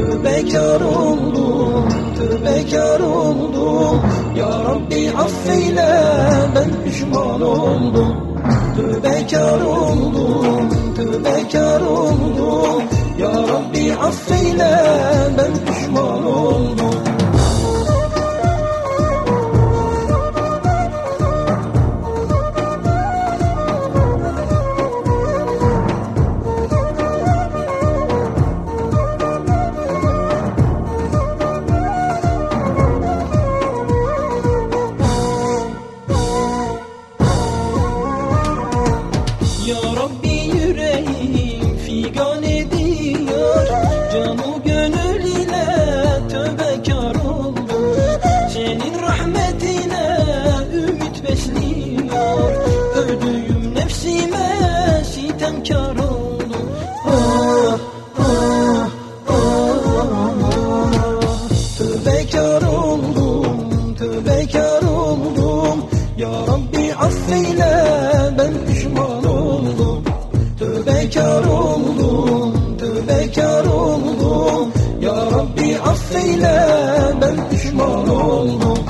Tövbekar oldum, tövbekar oldum. Ya Rabbi affeyle ben pişman oldum. Tövbekar oldum, tövbekar oldum. Ya Rabbi affeyle oldum Ah ah ah Tövbekar oldum, tövbekar oldum. Ya Rabbi affeyle ben pişman oldum. Tövbekar oldum, tövbekar oldum. Ya Rabbi affeyle ben pişman oldum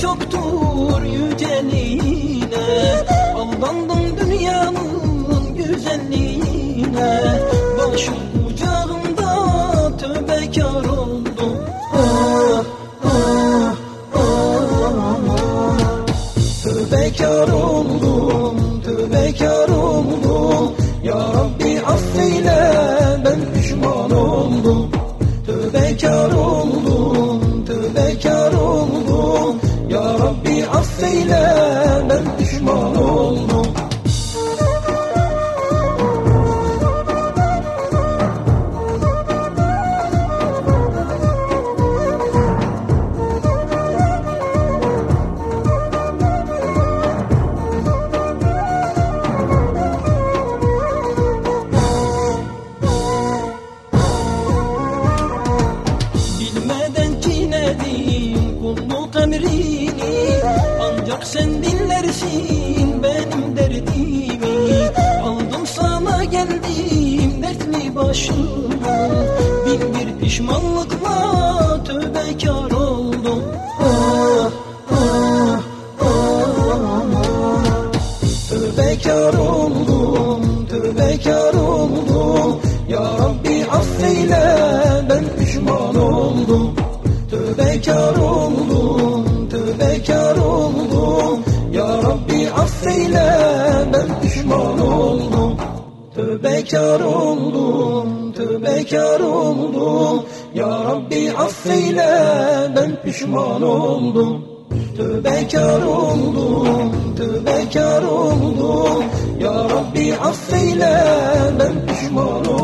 çoktur yüceliğine Aldandım dünyanın güzelliğine. Başım kucağımda tövbekar oldum. Ah ah ah Tövbekar oldum, tövbekar oldum. Ya Rabbi affeyle ben pişman oldum. Tövbekar oldum, kulluk emrini Ancak sen dinlersin benim derdimi. Aldım sana geldim dertli başımı. Bin bir pişmanlıkla tövbekar oldum. Ah ah Tövbekar oldum, tövbekar oldum. Ya Rabbi affeyle ben pişman oldum. Tövbekar oldum, tövbekar oldum. Ya Rabbi affeyle ben pişman oldum. Tövbekar oldum, tövbekar oldum. Ya Rabbi affeyle ben pişman oldum. Tövbekar oldum, tövbekar oldum. Ya Rabbi affeyle ben pişman oldum